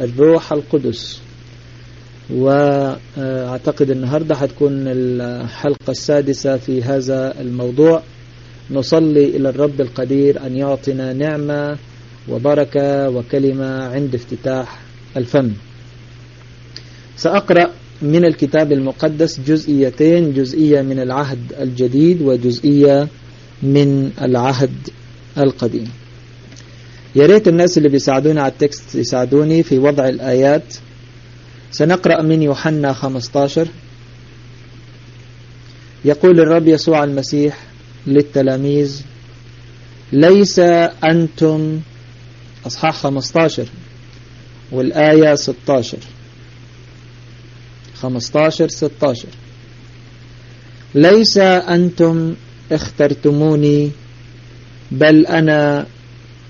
الروح القدس. وأعتقد النهاردة هتكون الحلقة السادسة في هذا الموضوع. نصلي إلى الرب القدير أن يعطينا نعمة وبركة وكلمة عند افتتاح الفم. سأقرأ من الكتاب المقدس جزئيتين جزئية من العهد الجديد وجزئية من العهد القديم. يا ريت الناس اللي بيساعدوني على التكست يساعدوني في وضع الآيات. سنقرأ من يوحنا 15 يقول الرب يسوع المسيح للتلاميذ ليس أنتم أصحاح 15 والآية 16 15 16 ليس أنتم اخترتموني بل أنا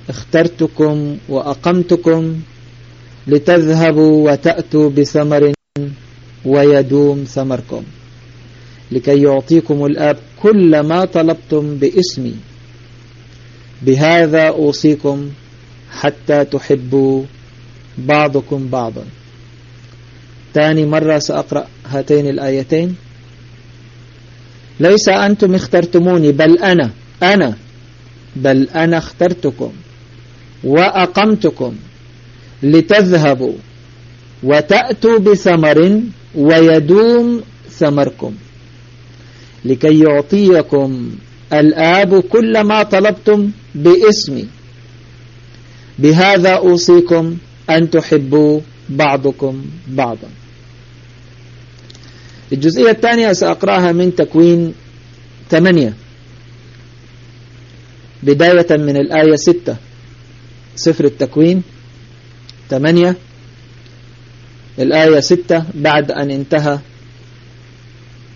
اخترتكم وأقمتكم لتذهبوا وتأتوا بثمر ويدوم ثمركم لكي يعطيكم الآب كل ما طلبتم باسمي. بهذا أوصيكم حتى تحبوا بعضكم بعضا. ثاني مرة سأقرأ هاتين الآيتين. ليس أنتم اخترتموني بل أنا أنا بل أنا اخترتكم. وأقمتكم لتذهبوا وتأتوا بثمر ويدوم ثمركم لكي يعطيكم الآب كل ما طلبتم باسمي بهذا أوصيكم أن تحبوا بعضكم بعضا. الجزئية الثانية سأقرأها من تكوين 8 بداية من الآية 6 سفر التكوين. 8 الآية 6 بعد أن انتهى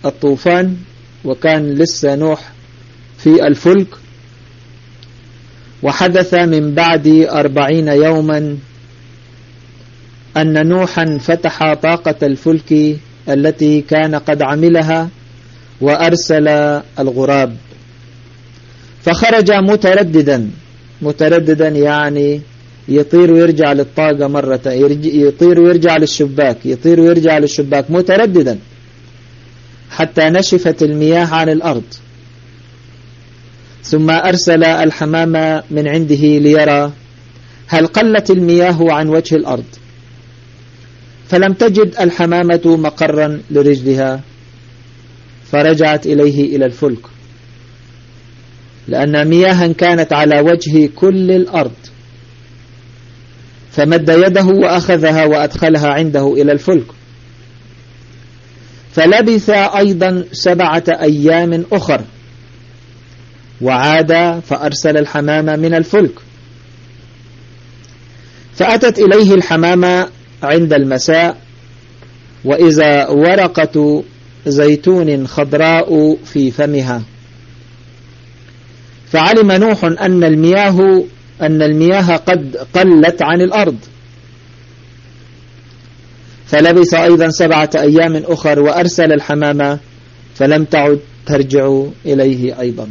الطوفان وكان لسه نوح في الفلك. وحدث من بعد أربعين يوما أن نوحا فتح طاقة الفلك التي كان قد عملها وأرسل الغراب. فخرج مترددا. مترددا يعني يطير ويرجع للطاقة مرة يطير ويرجع للشباك يطير ويرجع للشباك مترددا. حتى نشفت المياه عن الأرض. ثم أرسل الحمام من عنده ليرى هل قلت المياه عن وجه الأرض. فلم تجد الحمامة مقرا لرجلها فرجعت إليه إلى الفلك. لأن مياها كانت على وجه كل الأرض. فمد يده وأخذها وأدخلها عنده إلى الفلك. فلبث أيضا سبعة أيام أخر. وعاد فأرسل الحمام من الفلك. فأتت إليه الحمامة عند المساء. وإذا ورقة زيتون خضراء في فمها. فعلم نوح أن المياه أن المياه قد قلت عن الأرض. فلبث أيضا سبعة أيام أخر وأرسل الحمامة فلم تعد ترجع إليه أيضا.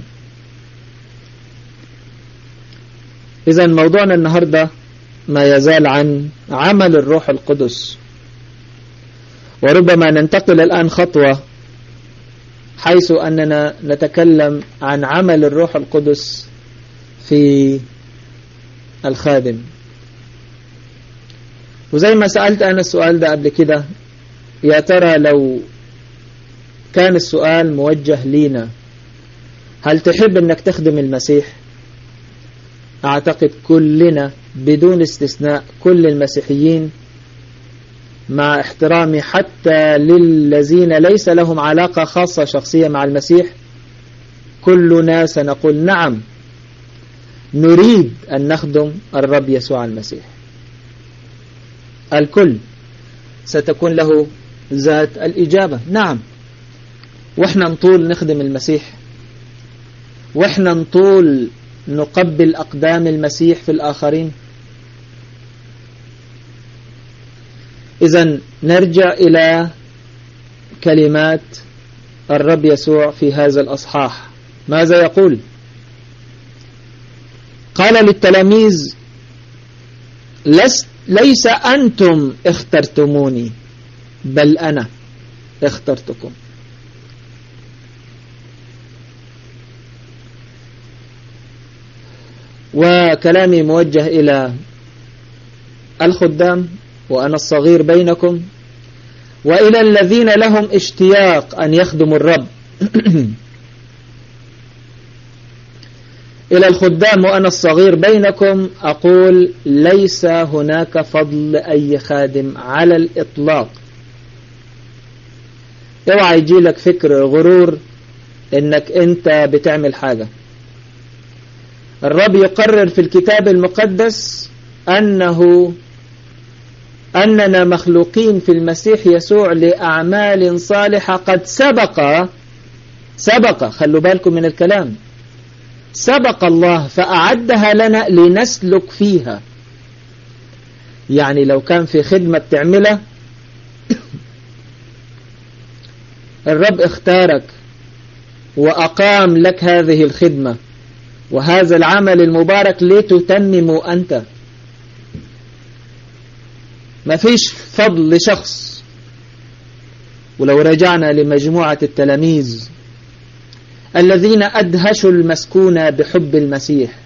إذا موضوعنا النهاردة ما يزال عن عمل الروح القدس. وربما ننتقل الآن خطوة حيث أننا نتكلم عن عمل الروح القدس في الخادم. وزي ما سألت أنا السؤال ده قبل كده يا ترى لو كان السؤال موجه لينا هل تحب أنك تخدم المسيح؟ أعتقد كلنا بدون استثناء كل المسيحيين مع احترامي حتى للذين ليس لهم علاقة خاصة شخصية مع المسيح كلنا سنقول نعم نريد أن نخدم الرب يسوع المسيح. الكل ستكون له ذات الإجابة نعم. وإحنا نطول نخدم المسيح. وإحنا نطول نقبل أقدام المسيح في الآخرين. إذا نرجع إلى كلمات الرب يسوع في هذا الأصحاح. ماذا يقول؟ قال للتلاميذ لست ليس أنتم اخترتموني بل أنا اخترتكم. وكلامي موجه إلى الخدام وأنا الصغير بينكم. وإلى الذين لهم اشتياق أن يخدموا الرب. إلى الخدام وأنا الصغير بينكم أقول ليس هناك فضل أي خادم على الإطلاق. اوعى يجي لك فكر غرور إنك أنت بتعمل حاجة. الرب يقرر في الكتاب المقدس أنه أننا مخلوقين في المسيح يسوع لأعمال صالحة قد سبق. سبق خلوا بالكم من الكلام. سبق الله فأعدها لنا لنسلك فيها. يعني لو كان في خدمة تعملها الرب اختارك وأقام لك هذه الخدمة وهذا العمل المبارك لتتمم أنت. ما فيش فضل لشخص. ولو رجعنا لمجموعة التلاميذ الذين أدهشوا المسكون بحب المسيح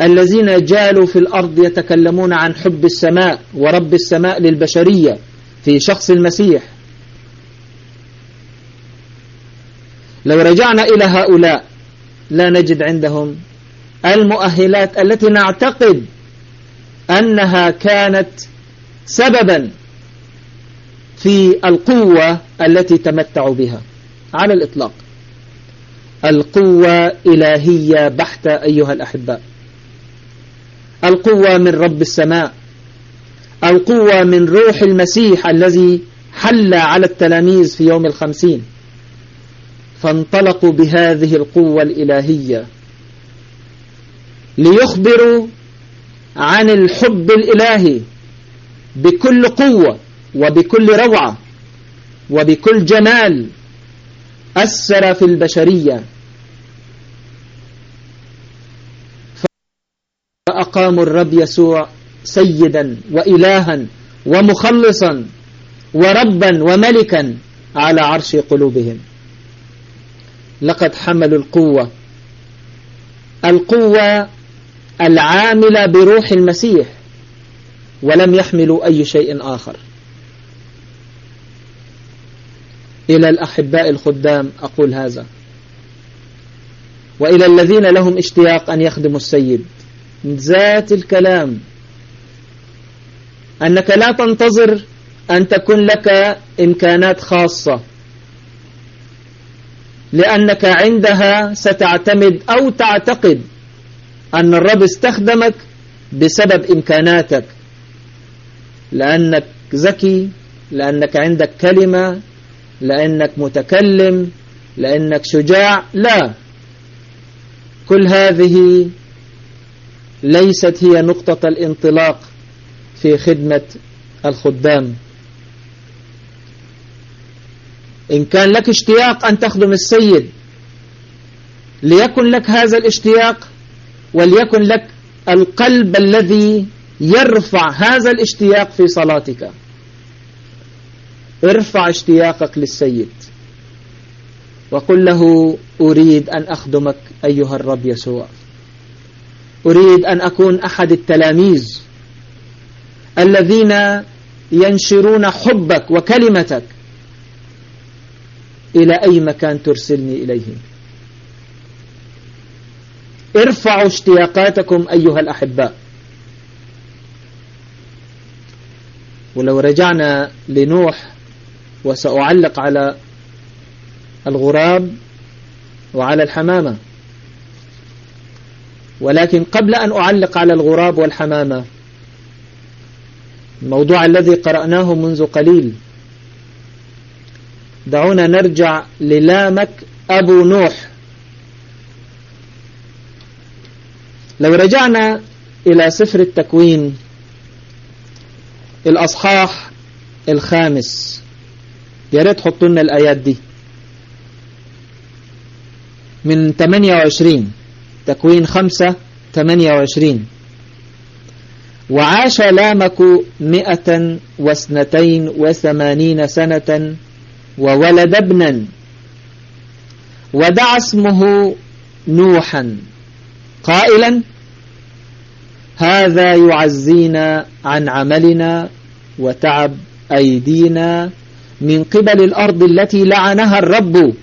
الذين جالوا في الأرض يتكلمون عن حب السماء ورب السماء للبشرية في شخص المسيح. لو رجعنا إلى هؤلاء لا نجد عندهم المؤهلات التي نعتقد أنها كانت سببا في القوة التي تمتعوا بها على الإطلاق. القوة إلهية بحتة أيها الأحباء. القوة من رب السماء. القوة من روح المسيح الذي حل على التلاميذ في يوم الخمسين. فانطلقوا بهذه القوة الإلهية ليخبروا عن الحب الإلهي بكل قوة وبكل روعة وبكل جمال أثر في البشرية. فأقاموا الرب يسوع سيدا وإلها ومخلصا وربا وملكا على عرش قلوبهم. لقد حملوا القوة. القوة العاملة بروح المسيح ولم يحملوا أي شيء آخر. إلى الأحباء الخدام أقول هذا. وإلى الذين لهم اشتياق أن يخدموا السيد. ذات الكلام. أنك لا تنتظر أن تكون لك إمكانات خاصة. لأنك عندها ستعتمد أو تعتقد أن الرب استخدمك بسبب إمكاناتك. لأنك ذكي لأنك عندك كلمة لأنك متكلم لأنك شجاع. لا. كل هذه ليست هي نقطة الانطلاق في خدمة الخدام. إن كان لك اشتياق أن تخدم السيد ليكن لك هذا الاشتياق وليكن لك القلب الذي يرفع هذا الاشتياق في صلاتك. ارفع اشتياقك للسيد. وقل له أريد أن أخدمك أيها الرب يسوع. أريد أن أكون أحد التلاميذ الذين ينشرون حبك وكلمتك إلى أي مكان ترسلني إليه ارفعوا اشتياقاتكم أيها الأحباء ولو رجعنا لنوح وسأعلق على الغراب وعلى الحمامة ولكن قبل أن أعلق على الغراب والحمامة الموضوع الذي قرأناه منذ قليل دعونا نرجع للامك أبو نوح. لو رجعنا إلى سفر التكوين الأصحاح الخامس. يا ريت حطوا لنا الآيات دي. من 28 تكوين 5 28 وعاش لامك مئة واثنتين وثمانين سنة وولد ابنا ودعا اسمه نوحا. قائلا هذا يعزينا عن عملنا وتعب أيدينا من قبل الأرض التي لعنها الرب.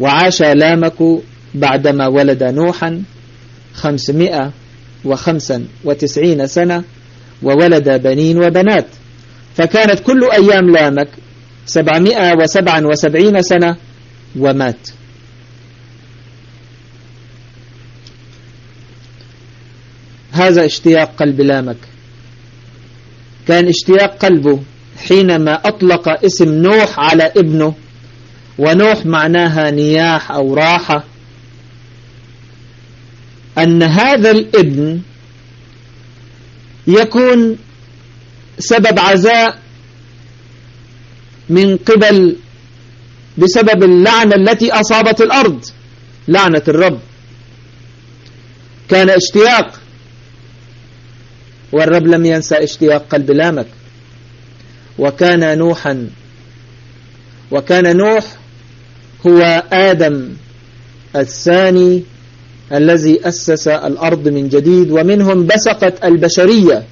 وعاش لامك بعدما ولد نوحا خمسمائة وخمسا وتسعين سنة وولد بنين وبنات. فكانت كل أيام لامك سبعمائة وسبعا وسبعين سنة ومات. هذا اشتياق قلب لامك كان اشتياق قلبه حينما أطلق اسم نوح على ابنه ونوح معناها نياح أو راحة أن هذا الابن يكون سبب عزاء من قبل بسبب اللعنة التي أصابت الأرض لعنة الرب. كان اشتياق والرب لم ينسى اشتياق قلب لامك. وكان نوحا وكان نوح هو آدم الثاني الذي أسس الأرض من جديد ومنهم بسقت البشرية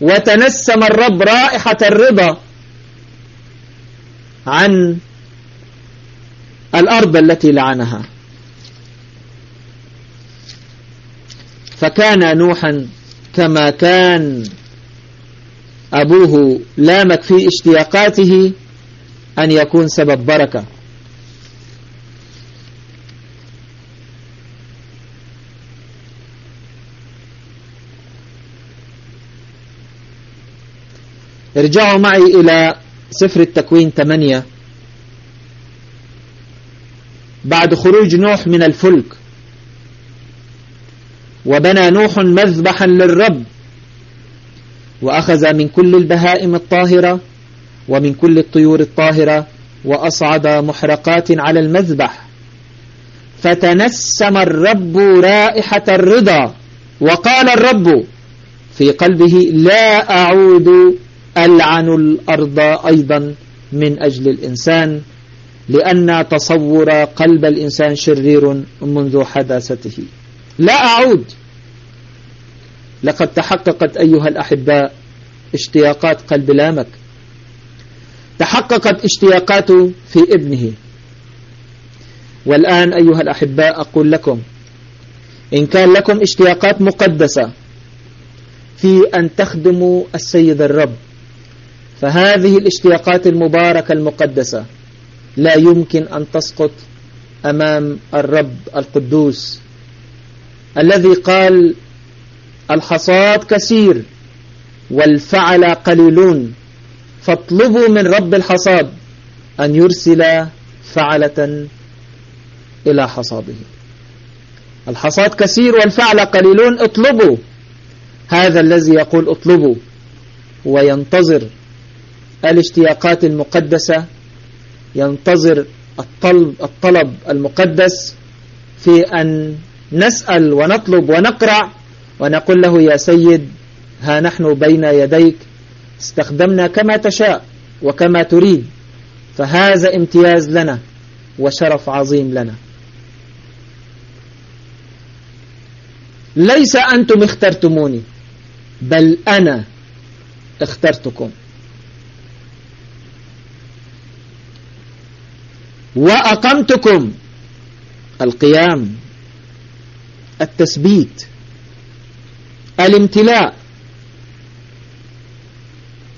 وتنسم الرب رائحة الرضا عن الأرض التي لعنها. فكان نوحا كما كان أبوه لامك في اشتياقاته أن يكون سبب بركة. ارجعوا معي إلى سفر التكوين 8 بعد خروج نوح من الفلك وبنى نوح مذبحا للرب. وأخذ من كل البهائم الطاهرة ومن كل الطيور الطاهرة وأصعد محرقات على المذبح. فتنسم الرب رائحة الرضا. وقال الرب في قلبه لا أعود ألعن الأرض أيضا من أجل الإنسان لأن تصور قلب الإنسان شرير منذ حداثته. لا أعود. لقد تحققت أيها الأحباء اشتياقات قلب لامك. تحققت اشتياقاته في ابنه. والآن أيها الأحباء أقول لكم إن كان لكم اشتياقات مقدسة في أن تخدموا السيد الرب فهذه الاشتياقات المباركة المقدسة لا يمكن أن تسقط أمام الرب القدوس الذي قال الحصاد كثير والفعل قليلون فاطلبوا من رب الحصاد أن يرسل فعلة إلى حصاده. الحصاد كثير والفعل قليلون اطلبوا. هذا الذي يقول اطلبوا وينتظر الاشتياقات المقدسة ينتظر الطلب, الطلب المقدس في أن نسأل ونطلب ونقرع ونقول له يا سيد ها نحن بين يديك استخدمنا كما تشاء وكما تريد فهذا امتياز لنا وشرف عظيم لنا. ليس أنتم اخترتموني بل أنا اخترتكم. وأقمتكم القيام التثبيت الامتلاء.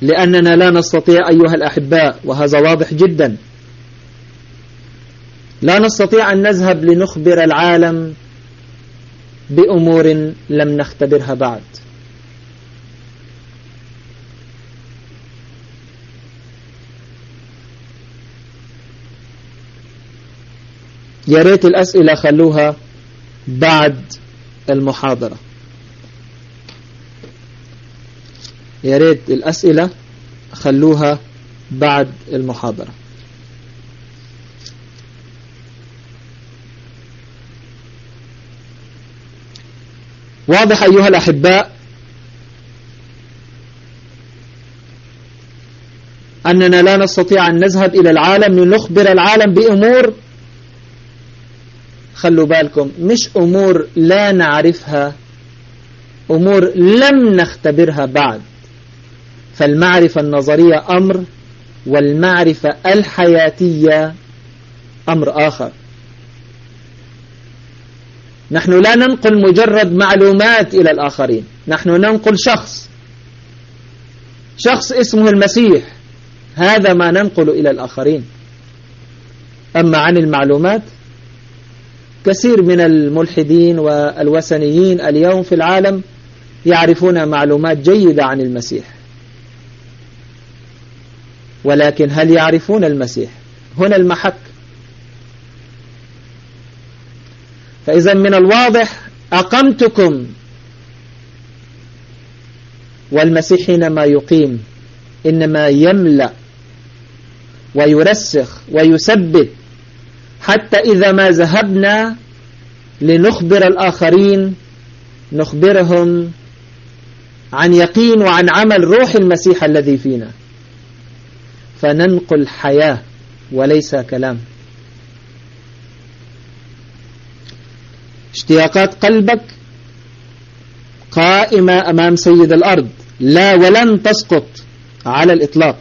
لأننا لا نستطيع أيها الأحباء وهذا واضح جدا. لا نستطيع أن نذهب لنخبر العالم بأمور لم نختبرها بعد. يا ريت الأسئلة خلوها بعد المحاضرة. يا ريت الأسئلة خلوها بعد المحاضرة. واضح أيها الأحباء أننا لا نستطيع أن نذهب إلى العالم لنخبر العالم بأمور خلوا بالكم مش أمور لا نعرفها أمور لم نختبرها بعد. فالمعرفة النظرية أمر والمعرفة الحياتية أمر آخر. نحن لا ننقل مجرد معلومات إلى الآخرين نحن ننقل شخص. شخص اسمه المسيح هذا ما ننقل إلى الآخرين. أما عن المعلومات كثير من الملحدين والوثنيين اليوم في العالم يعرفون معلومات جيدة عن المسيح. ولكن هل يعرفون المسيح؟ هنا المحك. فإذا من الواضح أقمتكم والمسيح حينما يقيم إنما يملأ ويرسخ ويثبت حتى إذا ما ذهبنا لنخبر الآخرين نخبرهم عن يقين وعن عمل روح المسيح الذي فينا. فننقل حياة وليس كلام. اشتياقات قلبك قائمة أمام سيد الأرض. لا ولن تسقط على الإطلاق.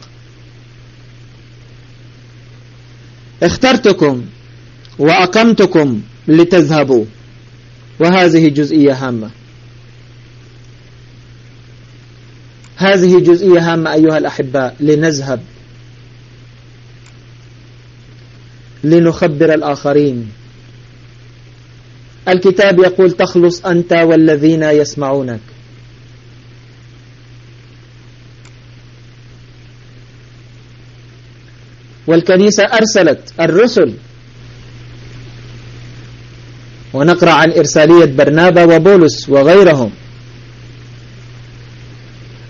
اخترتكم. وأقمتكم لتذهبوا. وهذه جزئية هامة. هذه جزئية هامة أيها الأحباء لنذهب. لنخبر الآخرين. الكتاب يقول تخلص أنت والذين يسمعونك. والكنيسة أرسلت الرسل ونقرأ عن إرسالية برنابا وبولس وغيرهم.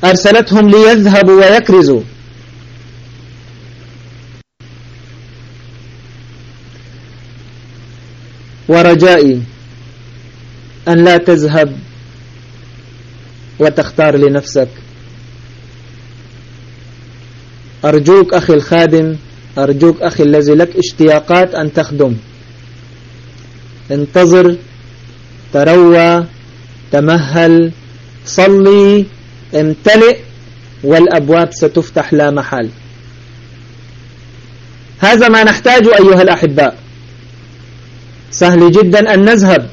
أرسلتهم ليذهبوا ويكرزوا. ورجائي أن لا تذهب وتختار لنفسك. أرجوك أخي الخادم أرجوك أخي الذي لك اشتياقات أن تخدم. انتظر تروى تمهل صلي امتلئ والأبواب ستفتح لا محال هذا ما نحتاج أيها الأحباء. سهل جدا أن نذهب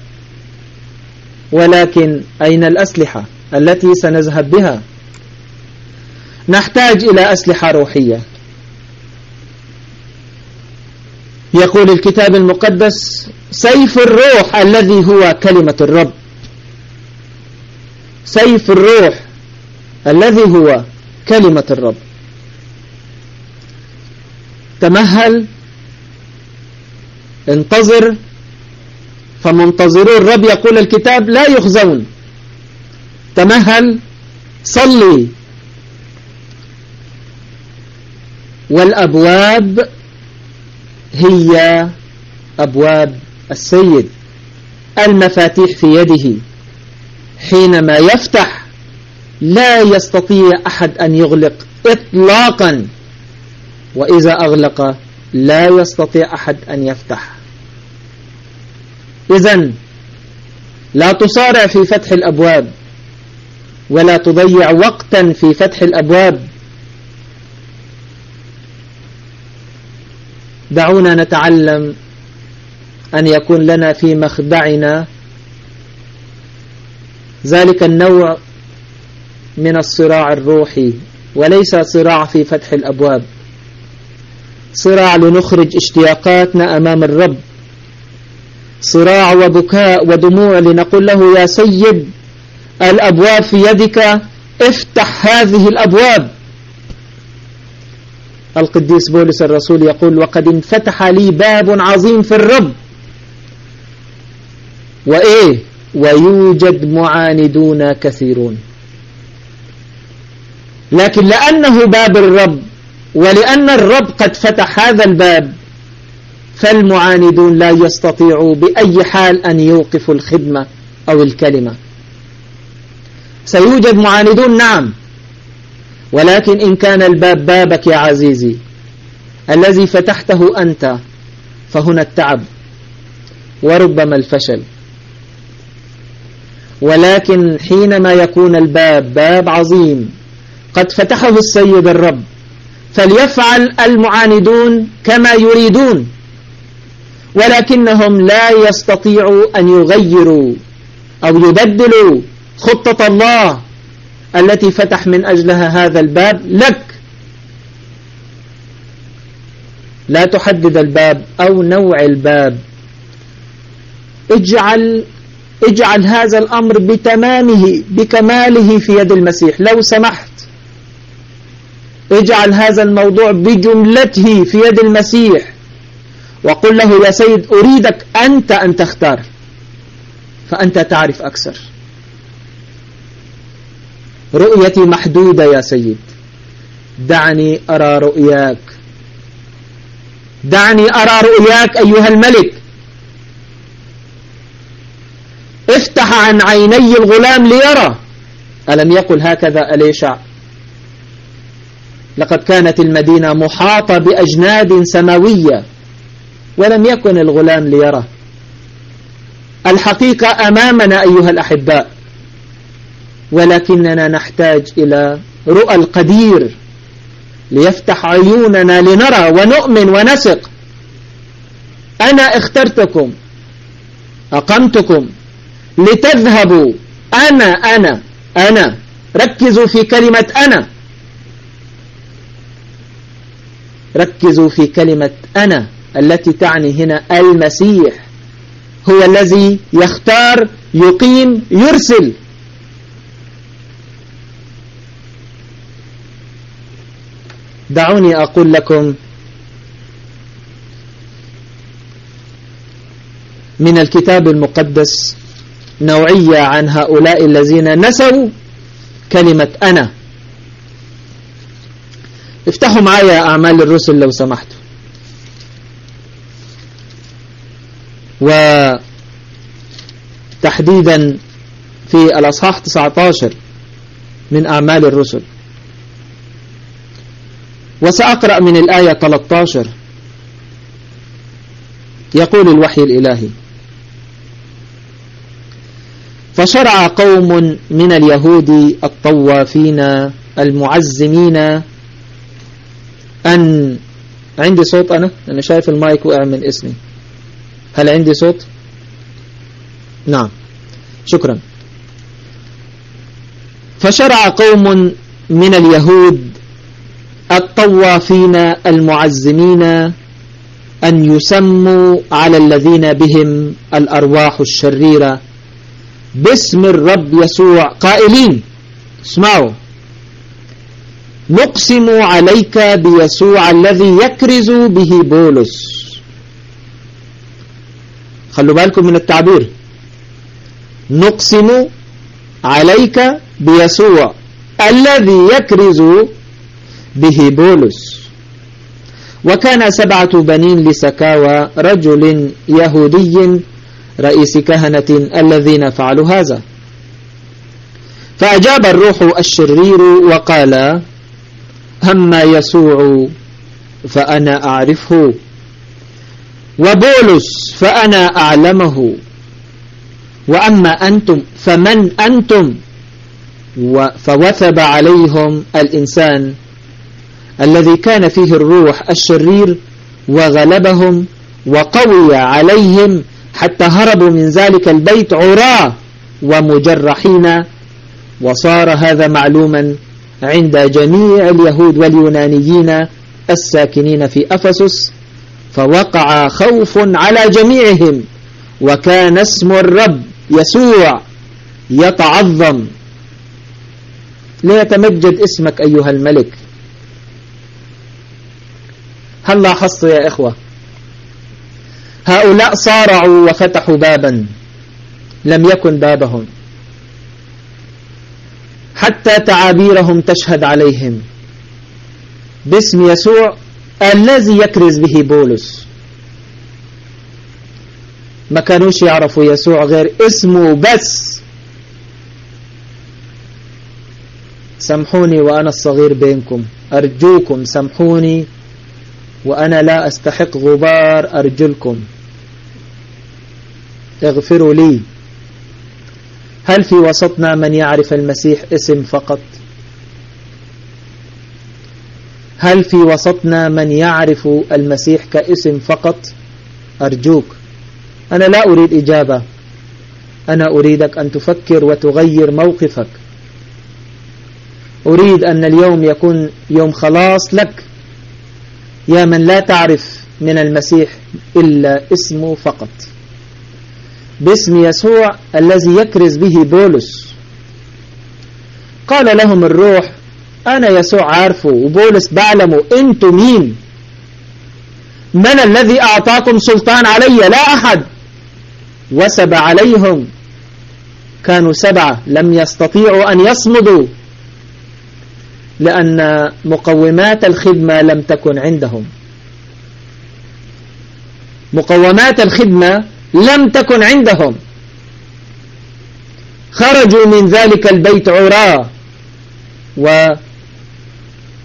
ولكن أين الأسلحة التي سنذهب بها؟ نحتاج إلى أسلحة روحية. يقول الكتاب المقدس سيف الروح الذي هو كلمة الرب. سيف الروح الذي هو كلمة الرب. تمهل انتظر فمنتظرو الرب يقول الكتاب لا يخزون. تمهل صلي. والأبواب هي أبواب السيد المفاتيح في يده حينما يفتح لا يستطيع أحد أن يغلق إطلاقا وإذا أغلق لا يستطيع أحد أن يفتح. إذا لا تصارع في فتح الأبواب ولا تضيع وقتا في فتح الأبواب. دعونا نتعلم أن يكون لنا في مخدعنا. ذلك النوع من الصراع الروحي وليس صراع في فتح الأبواب. صراع لنخرج اشتياقاتنا أمام الرب. صراع وبكاء ودموع لنقول له يا سيد الأبواب في يدك افتح هذه الأبواب. القديس بولس الرسول يقول وقد انفتح لي باب عظيم في الرب. وإيه؟ ويوجد معاندون كثيرون. لكن لأنه باب الرب ولأن الرب قد فتح هذا الباب فالمعاندون لا يستطيعوا بأي حال أن يوقفوا الخدمة أو الكلمة. سيوجد معاندون؟ نعم. ولكن إن كان الباب بابك يا عزيزي الذي فتحته أنت فهنا التعب وربما الفشل. ولكن حينما يكون الباب باب عظيم قد فتحه السيد الرب فليفعل المعاندون كما يريدون ولكنهم لا يستطيعوا أن يغيروا أو يبدلوا خطة الله التي فتح من أجلها هذا الباب لك. لا تحدد الباب أو نوع الباب. اجعل اجعل هذا الأمر بتمامه بكماله في يد المسيح. لو سمحت. اجعل هذا الموضوع بجملته في يد المسيح. وقل له يا سيد أريدك أنت أن تختار. فأنت تعرف أكثر. رؤيتي محدودة يا سيد. دعني أرى رؤياك. دعني أرى رؤياك أيها الملك. افتح عن عيني الغلام ليرى. ألم يقل هكذا أليشع؟ لقد كانت المدينة محاطة بأجناد سماوية ولم يكن الغلام ليرى. الحقيقة أمامنا أيها الأحباء ولكننا نحتاج إلى رؤى القدير ليفتح عيوننا لنرى ونؤمن ونثق. أنا اخترتكم أقمتكم لتذهبوا. أنا أنا أنا. ركزوا في كلمة أنا. ركزوا في كلمة أنا التي تعني هنا المسيح. هو الذي يختار يقيم يرسل. دعوني أقول لكم من الكتاب المقدس نوعية عن هؤلاء الذين نسوا كلمة أنا. افتحوا معايا أعمال الرسل لو سمحتوا. وتحديدا في الأصحاح 19 من أعمال الرسل. وسأقرأ من الآية 13 يقول الوحي الإلهي فشرع قوم من اليهود الطوافين المعزمين أن عندي صوت أنا؟ أنا شايف المايك وقع من اسمي. هل عندي صوت؟ نعم. شكرا. فشرع قوم من اليهود الطوافين المعزمين أن يسموا على الذين بهم الأرواح الشريرة. باسم الرب يسوع. قائلين. اسمعوا. نقسم عليك بيسوع الذي يكرز به بولس. خلوا بالكم من التعبير. نقسم عليك بيسوع الذي يكرز به بولس. وكان سبعة بنين لسكاوى رجل يهودي رئيس كهنة الذين فعلوا هذا. فأجاب الروح الشرير وقال أما يسوع فأنا أعرفه وبولس فأنا أعلمه وأما أنتم فمن أنتم؟ فوثب عليهم الإنسان الذي كان فيه الروح الشرير وغلبهم وقوي عليهم حتى هربوا من ذلك البيت عراة ومجرحين وصار هذا معلوما عند جميع اليهود واليونانيين الساكنين في أفسس فوقع خوف على جميعهم وكان اسم الرب يسوع يتعظم. ليتمجد اسمك أيها الملك. هل لاحظت يا إخوة؟ هؤلاء صارعوا وفتحوا بابا. لم يكن بابهم. حتى تعابيرهم تشهد عليهم. باسم يسوع الذي يكرز به بولس. ما كانوش يعرفوا يسوع غير اسمه بس. سامحوني وأنا الصغير بينكم. أرجوكم سامحوني. وأنا لا أستحق غبار أرجلكم. اغفروا لي. هل في وسطنا من يعرف المسيح اسم فقط؟ هل في وسطنا من يعرف المسيح كاسم فقط؟ أرجوك. أنا لا أريد إجابة. أنا أريدك أن تفكر وتغير موقفك. أريد أن اليوم يكون يوم خلاص لك. يا من لا تعرف من المسيح إلا اسمه فقط. باسم يسوع الذي يكرز به بولس. قال لهم الروح أنا يسوع عارفه وبولس بعلمه أنتم مين؟ من الذي أعطاكم سلطان علي؟ لا أحد. وسب عليهم. كانوا سبعة لم يستطيعوا أن يصمدوا. لأن مقومات الخدمة لم تكن عندهم. مقومات الخدمة لم تكن عندهم. خرجوا من ذلك البيت عراة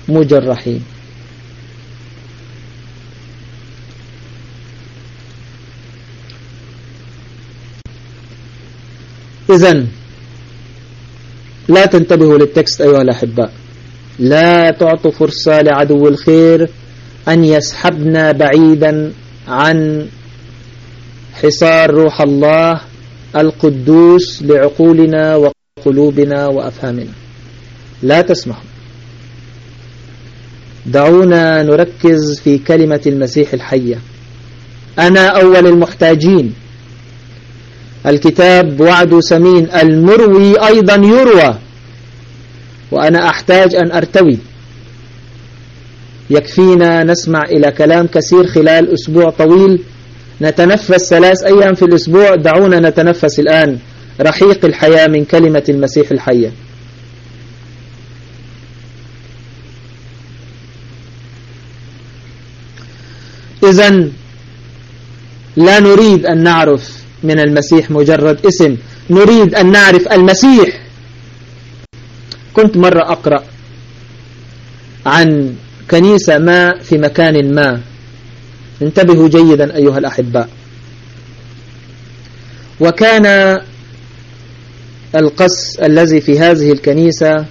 ومجرحين. إذن لا تنتبهوا للتكست أيها الأحباء. لا تعطوا فرصة لعدو الخير أن يسحبنا بعيدا عن حصار روح الله القدوس لعقولنا وقلوبنا وأفهامنا. لا تسمحوا. دعونا نركز في كلمة المسيح الحية. أنا أول المحتاجين. الكتاب وعد سمين. المروي أيضا يروى. وأنا أحتاج أن أرتوي. يكفينا نسمع إلى كلام كثير خلال أسبوع طويل. نتنفس ثلاث أيام في الأسبوع. دعونا نتنفس الآن. رحيق الحياة من كلمة المسيح الحية. إذا لا نريد أن نعرف من المسيح مجرد اسم. نريد أن نعرف المسيح. كنت مرة أقرأ عن كنيسة ما في مكان ما. انتبهوا جيدا أيها الأحباء. وكان القس الذي في هذه الكنيسة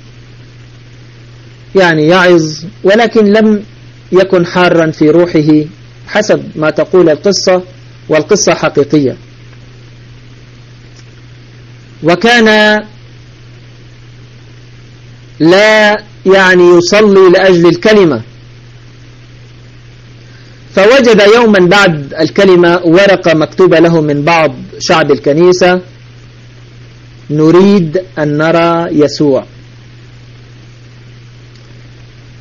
يعني يعظ ولكن لم يكن حارا في روحه حسب ما تقول القصة والقصة حقيقية. وكان لا يعني يصلي لأجل الكلمة. فوجد يوما بعد الكلمة ورقة مكتوبة له من بعض شعب الكنيسة نريد أن نرى يسوع.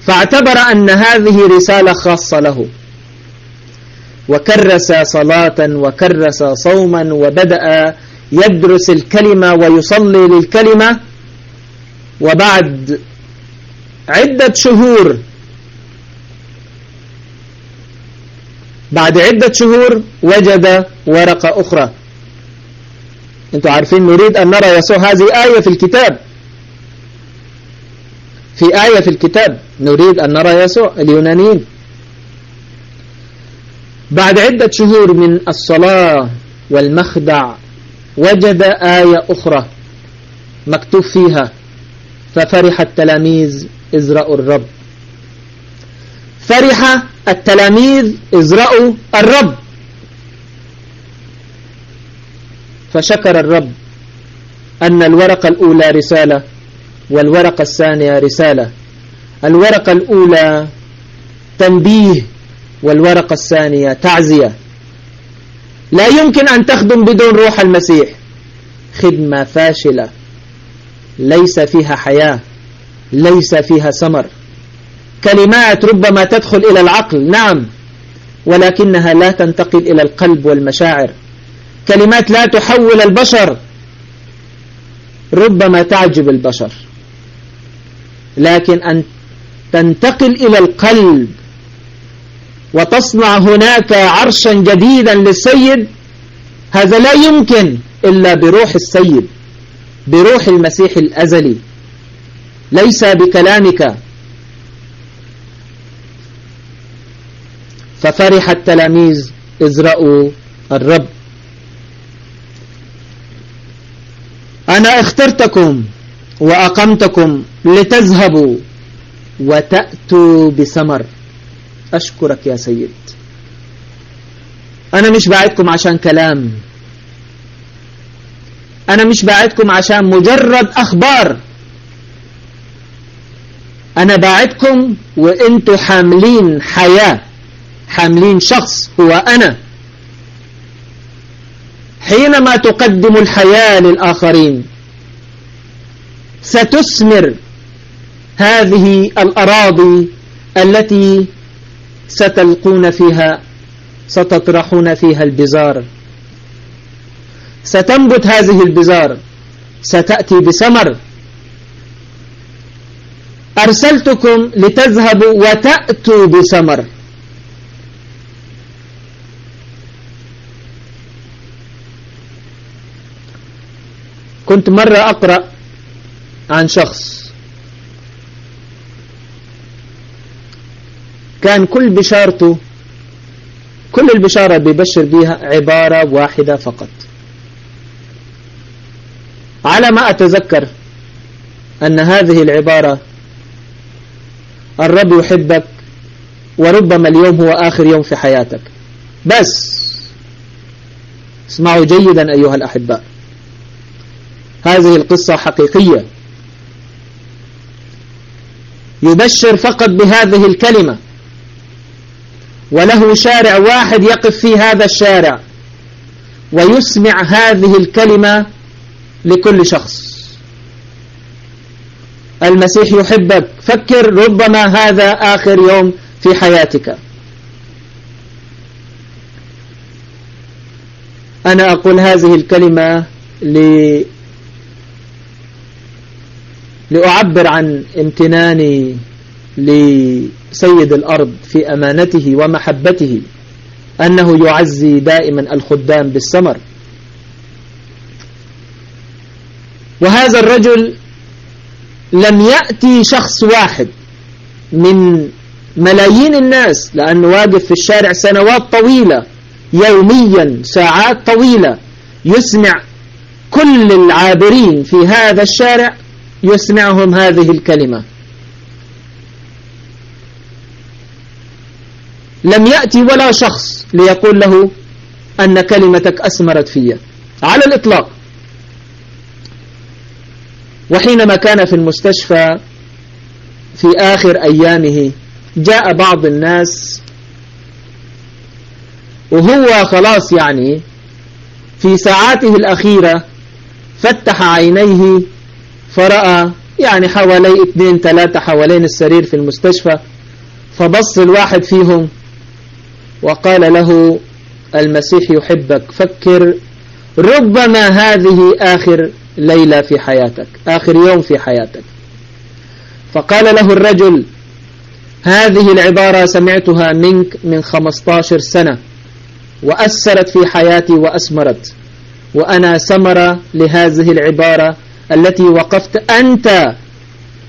فاعتبر أن هذه رسالة خاصة له. وكرس صلاة وكرس صوما وبدأ يدرس الكلمة ويصلي للكلمة. وبعد عدة شهور بعد عدة شهور وجد ورقة أخرى. أنتوا عارفين نريد أن نرى يسوع هذه آية في الكتاب. في آية في الكتاب نريد أن نرى يسوع اليونانيين. بعد عدة شهور من الصلاة والمخدع وجد آية أخرى مكتوب فيها ففرح التلاميذ إذ رأوا الرب. فرح التلاميذ إذ رأوا الرب. فشكر الرب أن الورقة الأولى رسالة والورقة الثانية رسالة. الورقة الأولى تنبيه والورقة الثانية تعزية. لا يمكن أن تخدم بدون روح المسيح. خدمة فاشلة. ليس فيها حياة ليس فيها سمر كلمات ربما تدخل إلى العقل نعم ولكنها لا تنتقل إلى القلب والمشاعر. كلمات لا تحول البشر ربما تعجب البشر. لكن أن تنتقل إلى القلب وتصنع هناك عرشا جديدا للسيد هذا لا يمكن إلا بروح السيد. بروح المسيح الأزلي. ليس بكلامك. ففرح التلاميذ إذ رأوا الرب. أنا اخترتكم وأقمتكم لتذهبوا وتأتوا بثمر. أشكرك يا سيد. أنا مش بعدكم عشان كلام. أنا مش بعدكم عشان مجرد أخبار. أنا بعدكم وإنتوا حاملين حياة حاملين شخص هو أنا. حينما تقدم الحياة للآخرين ستثمر هذه الأراضي التي ستلقون فيها ستطرحون فيها البزار. ستنبت هذه البزار. ستأتي بثمر أرسلتكم لتذهبوا وتأتوا بثمر كنت مرة أقرأ عن شخص. كان كل بشارته كل البشارة بيبشر بيها عبارة واحدة فقط. على ما أتذكر أن هذه العبارة الرب يحبك وربما اليوم هو آخر يوم في حياتك. بس اسمعوا جيدا أيها الأحباء. هذه القصة حقيقية. يبشر فقط بهذه الكلمة. وله شارع واحد يقف في هذا الشارع. ويسمع هذه الكلمة لكل شخص. المسيح يحبك. فكر ربما هذا آخر يوم في حياتك. أنا أقول هذه الكلمة لأعبر عن امتناني لسيد الأرض في أمانته ومحبته أنه يعزي دائما الخدام بالسمر وهذا الرجل لم يأتي شخص واحد من ملايين الناس لأنه واقف في الشارع سنوات طويلة يوميا ساعات طويلة يسمع كل العابرين في هذا الشارع يسمعهم هذه الكلمة. لم يأتي ولا شخص ليقول له أن كلمتك أسمرت في على الإطلاق. وحينما كان في المستشفى في آخر أيامه جاء بعض الناس وهو خلاص يعني في ساعاته الأخيرة فتح عينيه فرأى يعني حوالي اثنين ثلاثة حوالين السرير في المستشفى فبص الواحد فيهم وقال له المسيح يحبك فكر ربما هذه آخر ليلة في حياتك آخر يوم في حياتك. فقال له الرجل هذه العبارة سمعتها منك من 15 سنة وأثرت في حياتي وأسمرت وأنا سمر لهذه العبارة التي وقفت أنت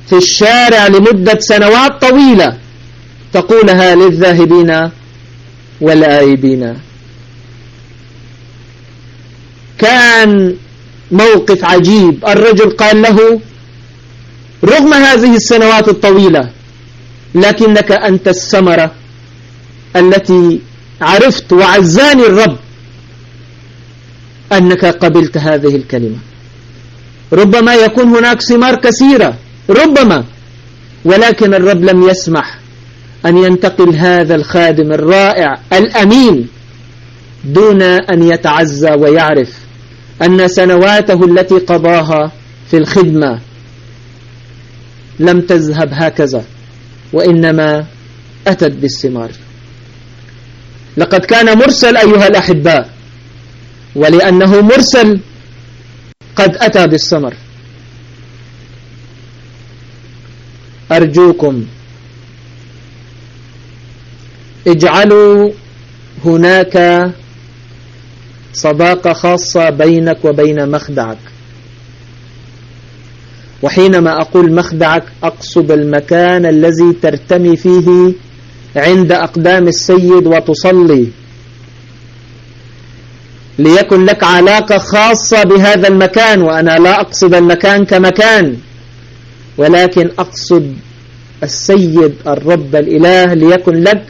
في الشارع لمدة سنوات طويلة تقولها للذاهبين والآيبين. كان موقف عجيب. الرجل قال له رغم هذه السنوات الطويلة لكنك أنت السمرة التي عرفت وعزاني الرب أنك قبلت هذه الكلمة. ربما يكون هناك ثمار كثيرة ربما ولكن الرب لم يسمح أن ينتقل هذا الخادم الرائع الأمين دون أن يتعزى ويعرف أن سنواته التي قضاها في الخدمة لم تذهب هكذا وإنما أتت بالثمار. لقد كان مرسل أيها الأحباء ولأنه مرسل قد أتى بالثمر. أرجوكم اجعلوا هناك صداقة خاصة بينك وبين مخدعك. وحينما أقول مخدعك أقصد المكان الذي ترتمي فيه عند أقدام السيد وتصلي. ليكن لك علاقة خاصة بهذا المكان وأنا لا أقصد المكان كمكان ولكن أقصد السيد الرب الإله ليكن لك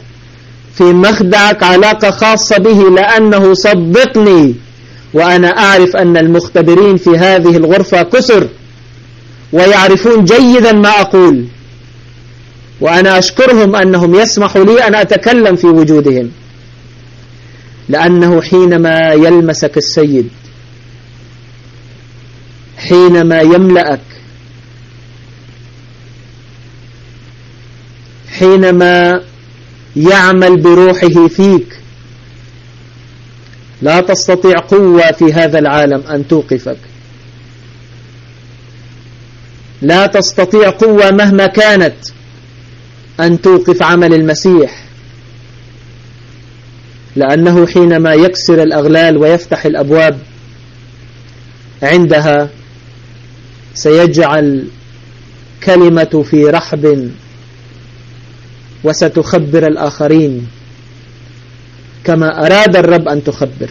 في مخدعك علاقة خاصة به لأنه صدقني وأنا أعرف أن المختبرين في هذه الغرفة كسر ويعرفون جيدا ما أقول. وأنا أشكرهم أنهم يسمحوا لي أن أتكلم في وجودهم لأنه حينما يلمسك السيد حينما يملأك حينما يعمل بروحه فيك. لا تستطيع قوة في هذا العالم أن توقفك. لا تستطيع قوة مهما كانت أن توقف عمل المسيح. لأنه حينما يكسر الأغلال ويفتح الأبواب عندها سيجعل كلمة في رحب وستخبر الآخرين كما أراد الرب أن تخبر.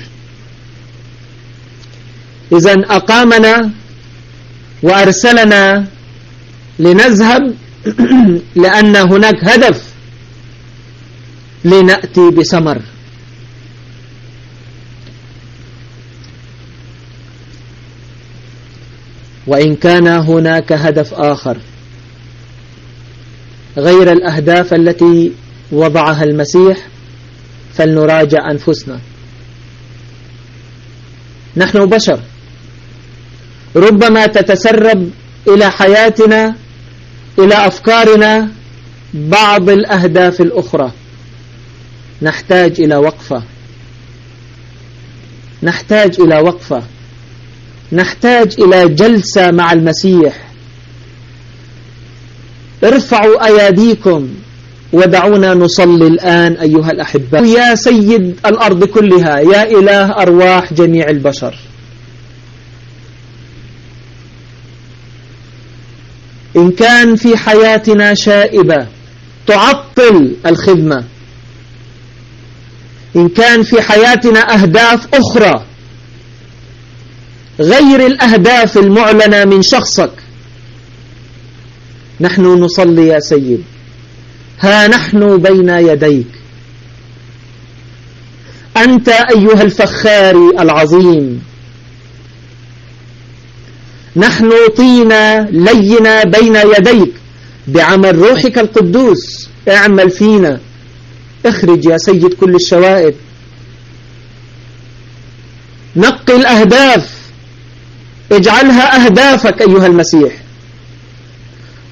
إذا أقامنا وأرسلنا لنذهب لأن هناك هدف لنأتي بسمر وإن كان هناك هدف آخر. غير الأهداف التي وضعها المسيح فلنراجع أنفسنا. نحن بشر. ربما تتسرب إلى حياتنا إلى أفكارنا بعض الأهداف الأخرى. نحتاج إلى وقفة. نحتاج إلى وقفة. نحتاج إلى جلسة مع المسيح. ارفعوا أياديكم ودعونا نصلي الآن أيها الأحباء يا سيد الأرض كلها يا إله أرواح جميع البشر. إن كان في حياتنا شائبة تعطل الخدمة. إن كان في حياتنا أهداف أخرى غير الأهداف المعلنة من شخصك نحن نصلي يا سيد. ها نحن بين يديك. أنت أيها الفخار العظيم. نحن طينا لينا بين يديك. بعمل روحك القدوس. اعمل فينا. اخرج يا سيد كل الشوائب. نقي الأهداف. اجعلها أهدافك أيها المسيح.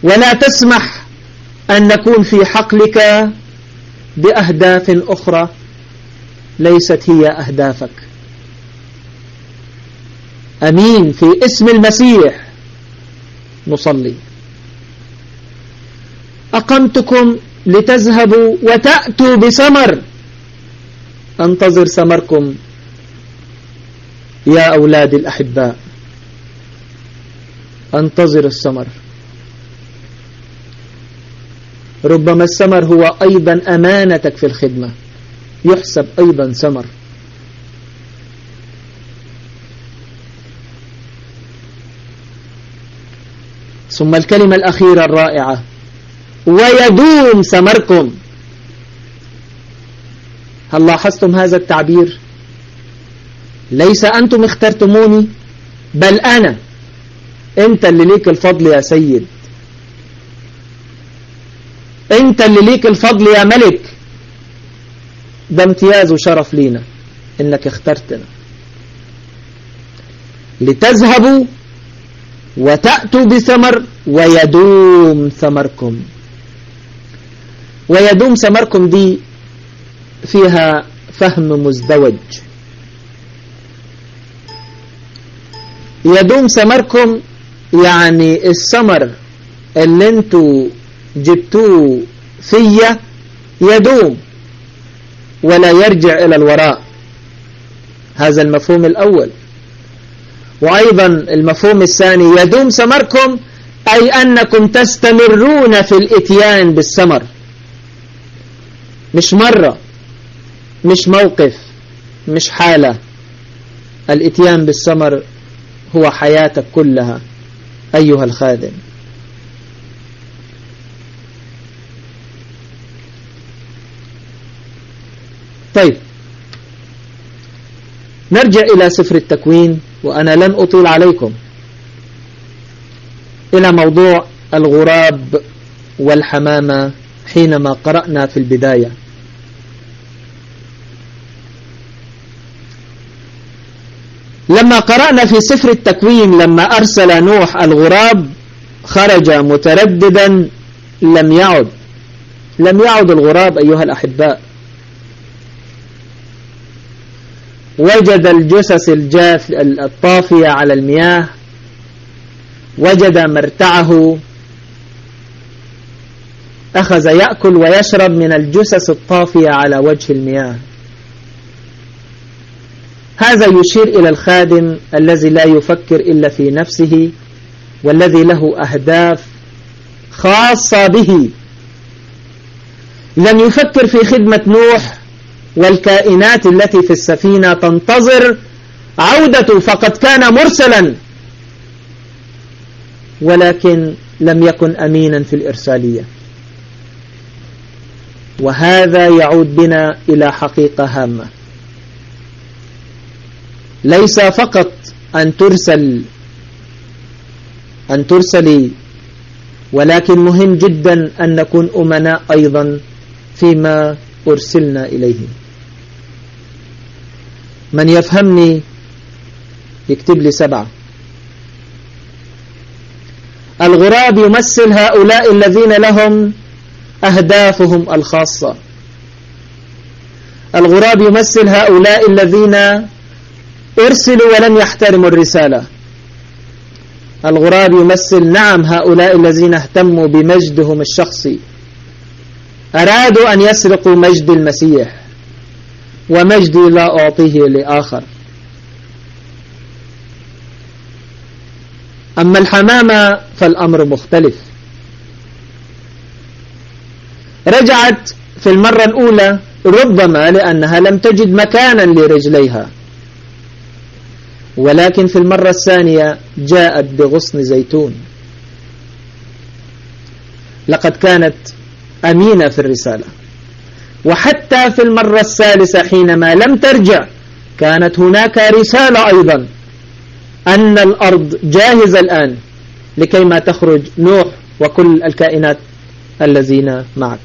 ولا تسمح أن نكون في حقلك بأهداف أخرى ليست هي أهدافك. أمين في اسم المسيح نصلي. أقمتكم لتذهبوا وتأتوا بسمر. أنتظر سمركم يا أولاد الأحباء. أنتظر السمر. ربما السمر هو أيضا أمانتك في الخدمة. يحسب أيضا سمر. ثم الكلمة الأخيرة الرائعة. ويدوم سمركم. هل لاحظتم هذا التعبير؟ ليس أنتم اخترتموني بل أنا. أنت اللي ليك الفضل يا سيد. أنت اللي ليك الفضل يا ملك. ده امتياز وشرف لينا إنك اخترتنا. لتذهبوا وتأتوا بثمر ويدوم ثمركم. ويدوم ثمركم دي فيها فهم مزدوج. يدوم ثمركم يعني الثمر اللي أنتوا جبتوه فيا يدوم ولا يرجع إلى الوراء. هذا المفهوم الأول. وأيضا المفهوم الثاني يدوم ثمركم أي أنكم تستمرون في الإتيان بالثمر مش مرة مش موقف مش حالة. الإتيان بالثمر هو حياتك كلها أيها الخادم. طيب. نرجع إلى سفر التكوين وأنا لن أطيل عليكم. إلى موضوع الغراب والحمامة حينما قرأنا في البداية. لما قرأنا في سفر التكوين لما أرسل نوح الغراب خرج مترددا لم يعد. لم يعد الغراب أيها الأحباء. وجد الجثث الجاف الطافية على المياه وجد مرتعه أخذ يأكل ويشرب من الجثث الطافية على وجه المياه. هذا يشير إلى الخادم الذي لا يفكر إلا في نفسه والذي له أهداف خاصة به. لم يفكر في خدمة نوح والكائنات التي في السفينة تنتظر عودته فقد كان مرسلا. ولكن لم يكن أمينا في الإرسالية. وهذا يعود بنا إلى حقيقة هامة. ليس فقط أن ترسل أن ترسلي ولكن مهم جدا أن نكون أمناء أيضا فيما أرسلنا إليه من يفهمني يكتب لي سبعة. الغراب يمثل هؤلاء الذين لهم أهدافهم الخاصة. الغراب يمثل هؤلاء الذين أرسلوا ولم يحترموا الرسالة. الغراب يمثل نعم هؤلاء الذين اهتموا بمجدهم الشخصي. أرادوا أن يسرقوا مجد المسيح. ومجدي لا أعطيه لآخر. أما الحمامة فالأمر مختلف. رجعت في المرة الأولى ربما لأنها لم تجد مكانا لرجليها. ولكن في المرة الثانية جاءت بغصن زيتون. لقد كانت أمينة في الرسالة. وحتى في المرة الثالثة حينما لم ترجع كانت هناك رسالة أيضا أن الأرض جاهزة الآن لكي ما تخرج نوح وكل الكائنات الذين معك.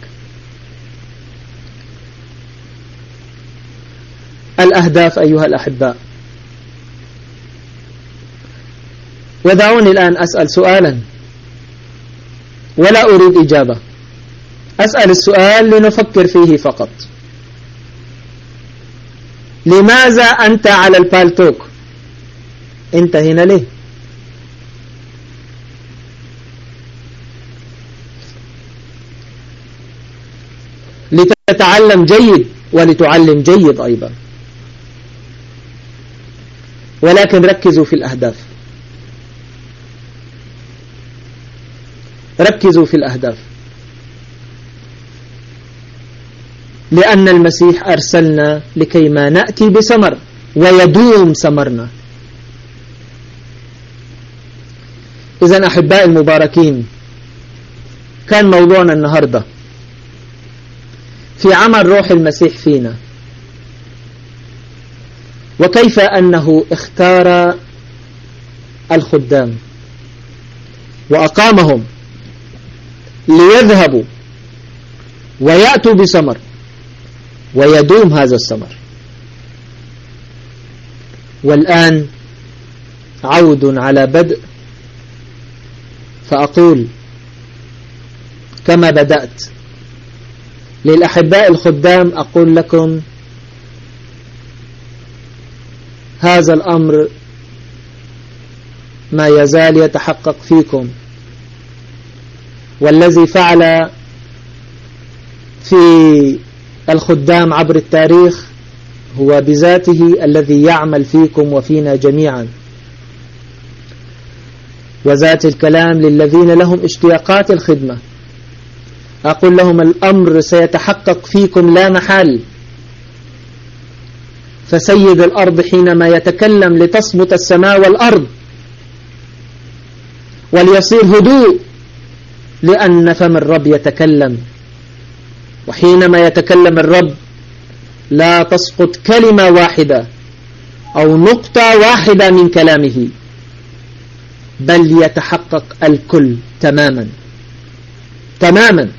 الأهداف أيها الأحباء. ودعوني الآن أسأل سؤالا. ولا أريد إجابة. أسأل السؤال لنفكر فيه فقط. لماذا أنت على البالتوك؟ أنت هنا ليه؟ لتتعلم جيد ولتعلم جيد أيضا. ولكن ركزوا في الأهداف. ركزوا في الأهداف. لأن المسيح أرسلنا لكي ما نأتي بسمر ويدوم سمرنا. إذا أحباء المباركين كان موضوعنا النهاردة في عمل روح المسيح فينا. وكيف أنه اختار الخدام؟ وأقامهم ليذهبوا ويأتوا بسمر. ويدوم هذا الثمر. والآن عود على بدء فأقول كما بدأت. للأحباء الخدام أقول لكم هذا الأمر ما يزال يتحقق فيكم. والذي فعل في الخدام عبر التاريخ هو بذاته الذي يعمل فيكم وفينا جميعا. وذات الكلام للذين لهم اشتياقات الخدمة. أقول لهم الأمر سيتحقق فيكم لا محال. فسيد الأرض حينما يتكلم لتصمت السماء والأرض. وليصير هدوء لأن فم الرب يتكلم. وحينما يتكلم الرب لا تسقط كلمة واحدة أو نقطة واحدة من كلامه بل يتحقق الكل تماما. تماما.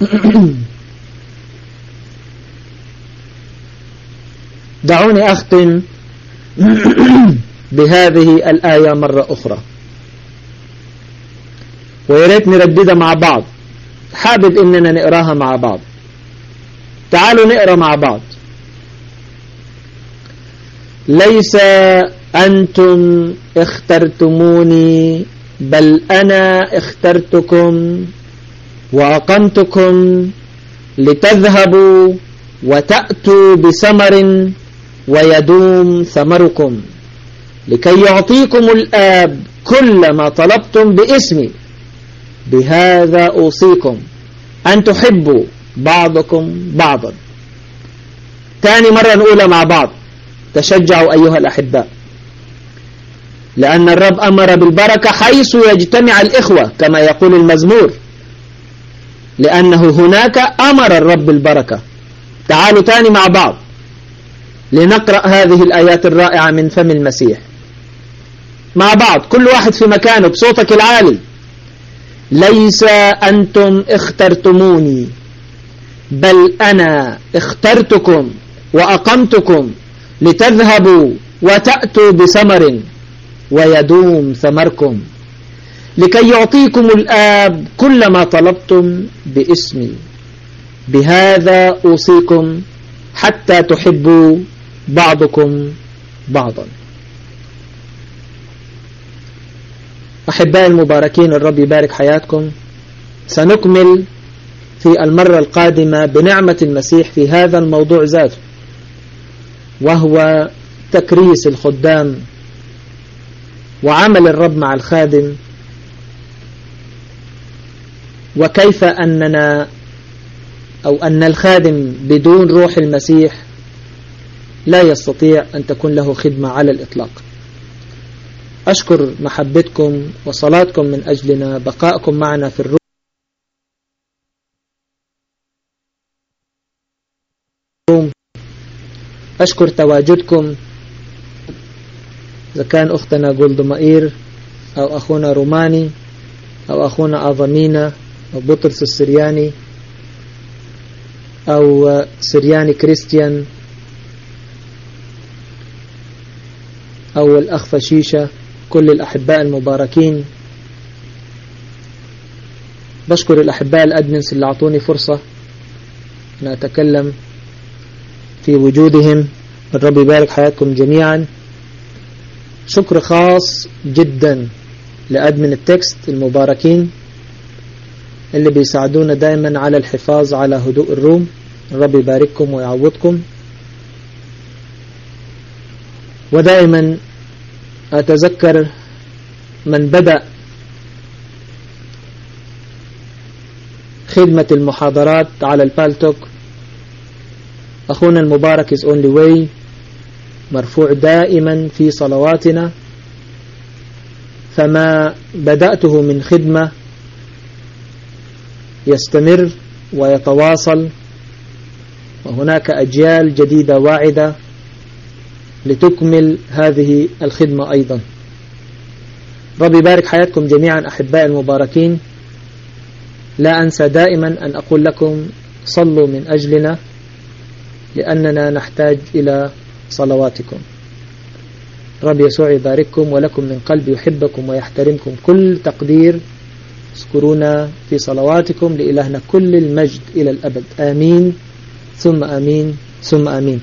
دعوني أختم بهذه الآية مرة أخرى. ويريت نرددها مع بعض. حابب إننا نقراها مع بعض. تعالوا نقرأ مع بعض. ليس أنتم اخترتموني بل أنا اخترتكم وأقمتكم لتذهبوا وتأتوا بثمر ويدوم ثمركم لكي يعطيكم الآب كل ما طلبتم باسمي. بهذا أوصيكم أن تحبوا بعضكم بعضا. تاني مرة نقولها مع بعض تشجعوا أيها الأحباء لأن الرب أمر بالبركة حيث يجتمع الإخوة كما يقول المزمور. لأنه هناك أمر الرب بالبركة. تعالوا تاني مع بعض. لنقرأ هذه الآيات الرائعة من فم المسيح. مع بعض كل واحد في مكانه بصوتك العالي. ليس أنتم اخترتموني بل أنا اخترتكم وأقمتكم لتذهبوا وتأتوا بثمر ويدوم ثمركم لكي يعطيكم الآب كل ما طلبتم باسمي. بهذا أوصيكم حتى تحبوا بعضكم بعضا. أحبائي المباركين الرب يبارك حياتكم. سنكمل في المرة القادمة بنعمة المسيح في هذا الموضوع ذاته وهو تكريس الخدام وعمل الرب مع الخادم. وكيف أننا أو أن الخادم بدون روح المسيح لا يستطيع أن تكون له خدمة على الإطلاق. أشكر محبتكم وصلاتكم من أجلنا بقاءكم معنا في الروح. أشكر تواجدكم. إذا كان أختنا جولدمائير أو أخونا روماني أو أخونا أظمينا أو بطرس السرياني أو سرياني كريستيان أو الأخ فشيشة. كل الأحباء المباركين. بشكر الأحباء الأدمنس اللي أعطوني فرصة أن أتكلم في وجودهم. الرب يبارك حياتكم جميعا. شكر خاص جدا لأدمن التكست المباركين اللي بيساعدونا دائما على الحفاظ على هدوء الروم. الرب يبارككم ويعوضكم. ودائما أتذكر من بدأ خدمة المحاضرات على البالتوك. أخونا المبارك is only way. مرفوع دائما في صلواتنا. فما بدأته من خدمة يستمر ويتواصل. وهناك أجيال جديدة واعدة. لتكمل هذه الخدمة أيضا. ربي يبارك حياتكم جميعا أحباء المباركين. لا أنسى دائما أن أقول لكم صلوا من أجلنا لأننا نحتاج إلى صلواتكم. رب يسوع يبارككم ولكم من قلب يحبكم ويحترمكم كل تقدير. اذكرونا في صلواتكم لإلهنا كل المجد إلى الأبد. آمين. ثم آمين. ثم آمين.